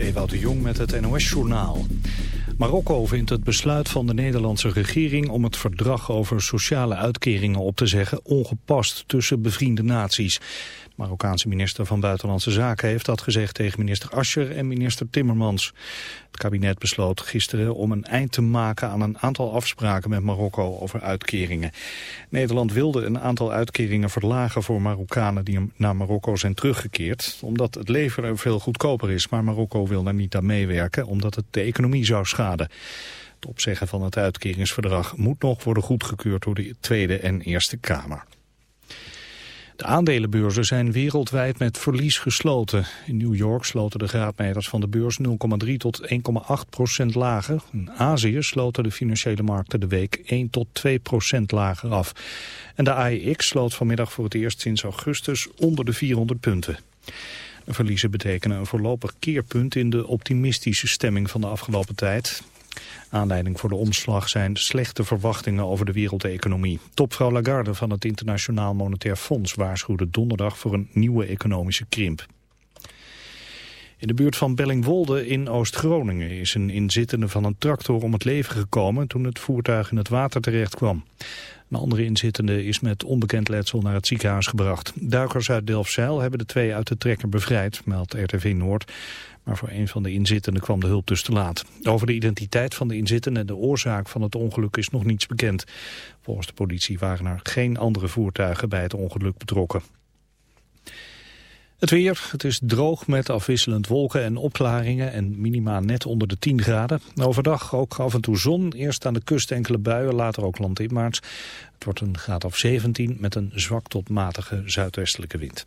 is de Jong met het NOS-journaal. Marokko vindt het besluit van de Nederlandse regering om het verdrag over sociale uitkeringen op te zeggen ongepast tussen bevriende naties. Marokkaanse minister van Buitenlandse Zaken heeft dat gezegd tegen minister Ascher en minister Timmermans. Het kabinet besloot gisteren om een eind te maken aan een aantal afspraken met Marokko over uitkeringen. Nederland wilde een aantal uitkeringen verlagen voor Marokkanen die naar Marokko zijn teruggekeerd, omdat het leven er veel goedkoper is. Maar Marokko wil daar niet aan meewerken, omdat het de economie zou schaden. Het opzeggen van het uitkeringsverdrag moet nog worden goedgekeurd door de Tweede en Eerste Kamer. De aandelenbeurzen zijn wereldwijd met verlies gesloten. In New York sloten de graadmeters van de beurs 0,3 tot 1,8 procent lager. In Azië sloten de financiële markten de week 1 tot 2 procent lager af. En de AEX sloot vanmiddag voor het eerst sinds augustus onder de 400 punten. Verliezen betekenen een voorlopig keerpunt in de optimistische stemming van de afgelopen tijd. Aanleiding voor de omslag zijn slechte verwachtingen over de wereldeconomie. Topvrouw Lagarde van het Internationaal Monetair Fonds waarschuwde donderdag voor een nieuwe economische krimp. In de buurt van Bellingwolde in Oost-Groningen is een inzittende van een tractor om het leven gekomen toen het voertuig in het water terecht kwam. Een andere inzittende is met onbekend letsel naar het ziekenhuis gebracht. Duikers uit Delfzijl hebben de twee uit de trekker bevrijd, meldt RTV Noord. Maar voor een van de inzittenden kwam de hulp dus te laat. Over de identiteit van de inzittenden en de oorzaak van het ongeluk is nog niets bekend. Volgens de politie waren er geen andere voertuigen bij het ongeluk betrokken. Het weer, het is droog met afwisselend wolken en opklaringen en minima net onder de 10 graden. Overdag ook af en toe zon, eerst aan de kust enkele buien, later ook landinwaarts. Het wordt een graad of 17 met een zwak tot matige zuidwestelijke wind.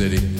City.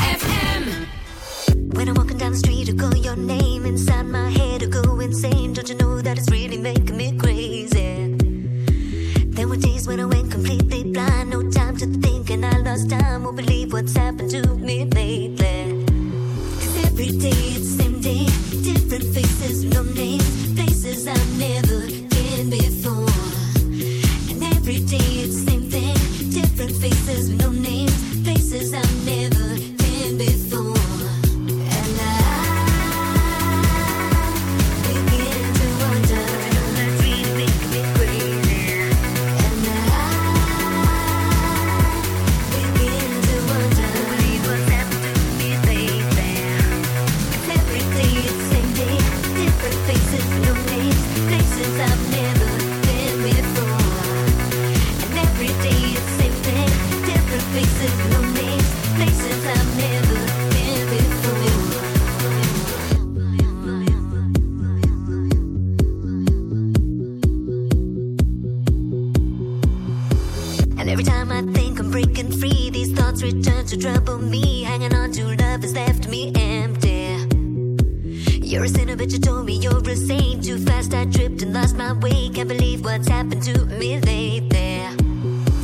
came too fast. I tripped and lost my way. Can't believe what's happened to me lately.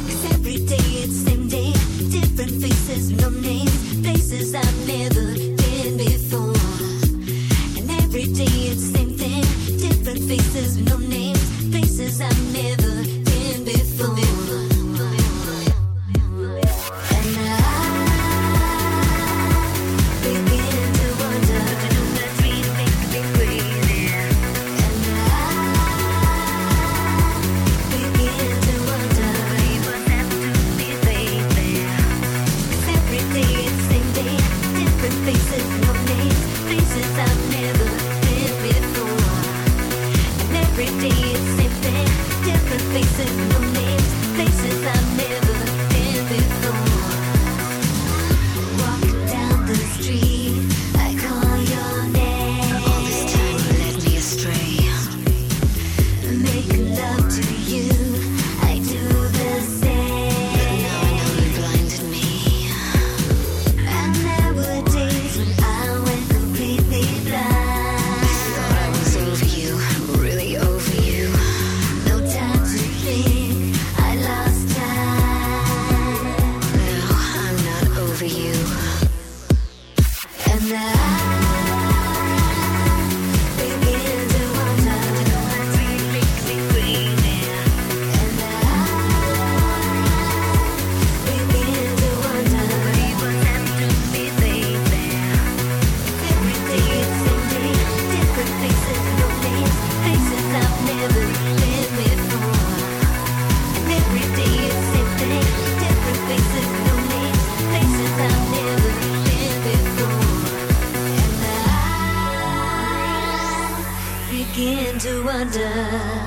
Cause every day it's the same day. Different faces, no names. Places I've never been before. And every day it's the same thing. Different faces, no names. Places I've never been before. Wonder.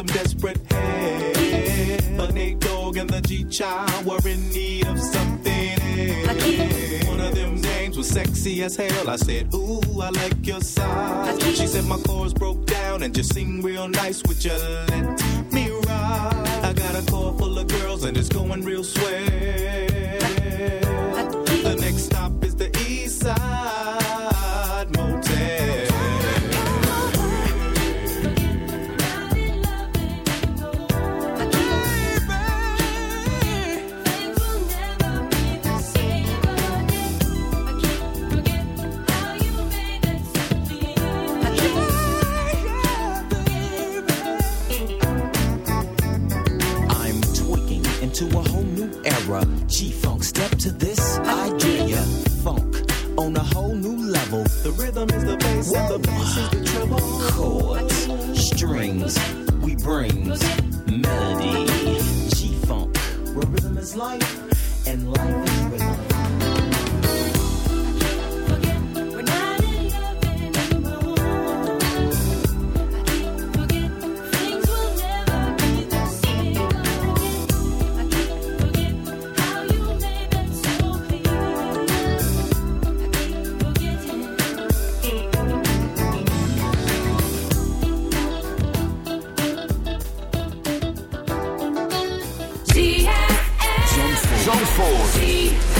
some desperate help. The Nate Dogg and the G Child were in need of something else. One of them names was sexy as hell. I said, Ooh, I like your size. She said my chords broke down and just sing real nice. with you Zandvoort.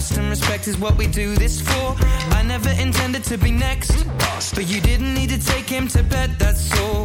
Trust and respect is what we do this for. I never intended to be next, but you didn't need to take him to bed, that's all.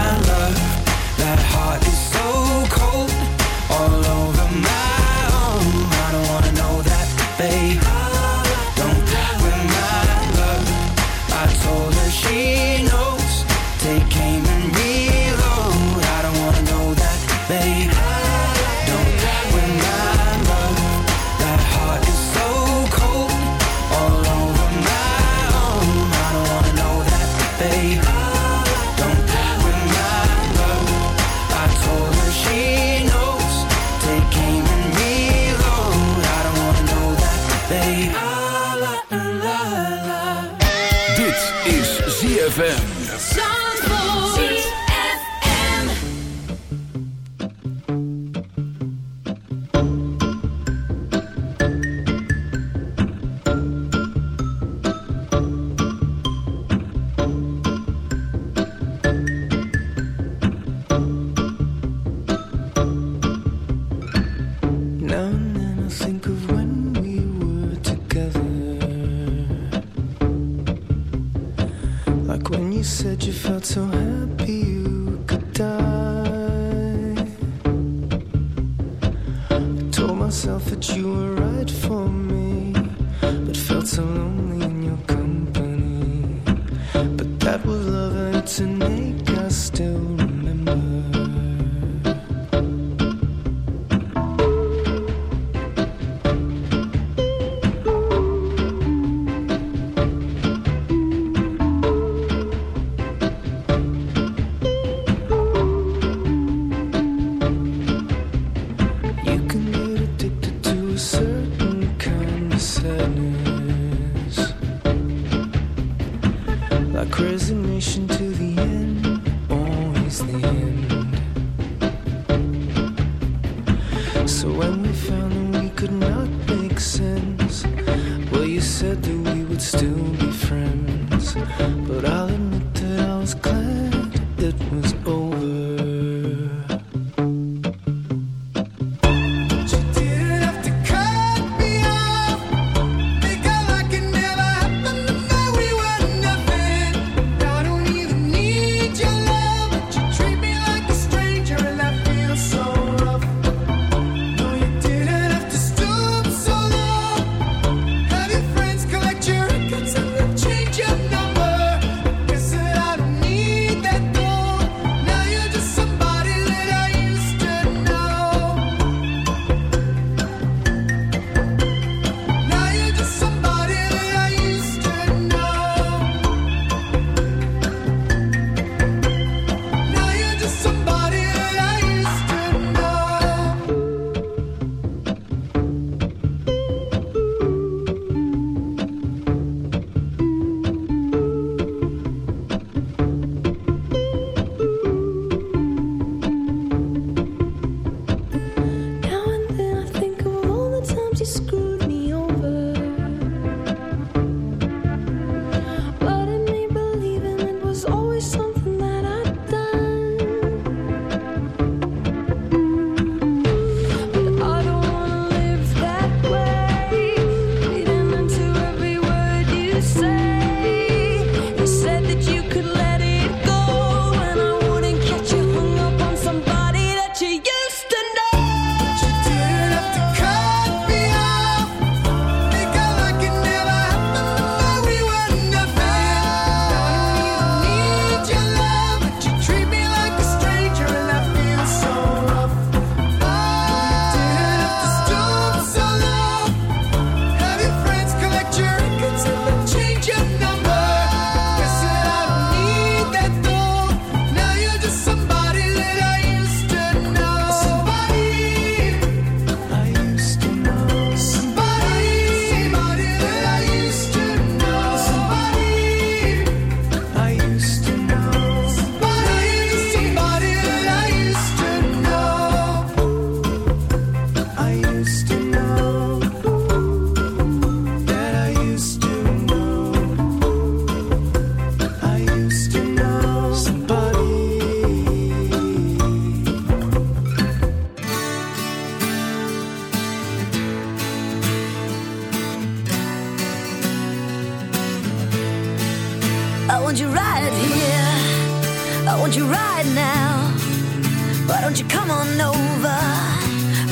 don't you come on over?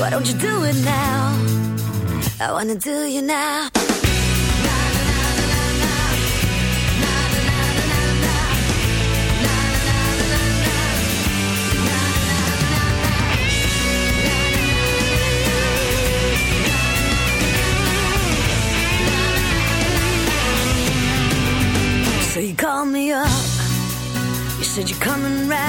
Why don't you do it now? I wanna do you now. So you called me up. You said you're coming round.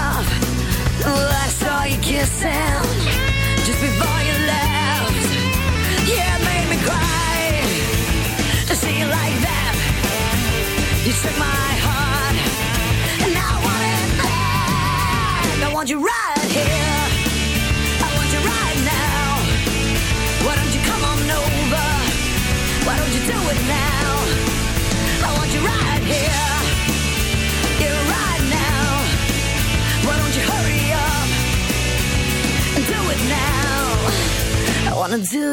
Saw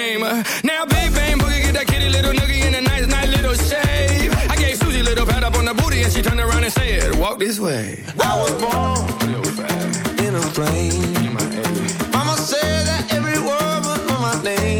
game. Now Big Bang Boogie get that kitty little noogie in a nice, nice little shave. I gave Susie little pat up on the booty and she turned around and said, Walk this way. I was born in a plane. Mama said that every word was on my name.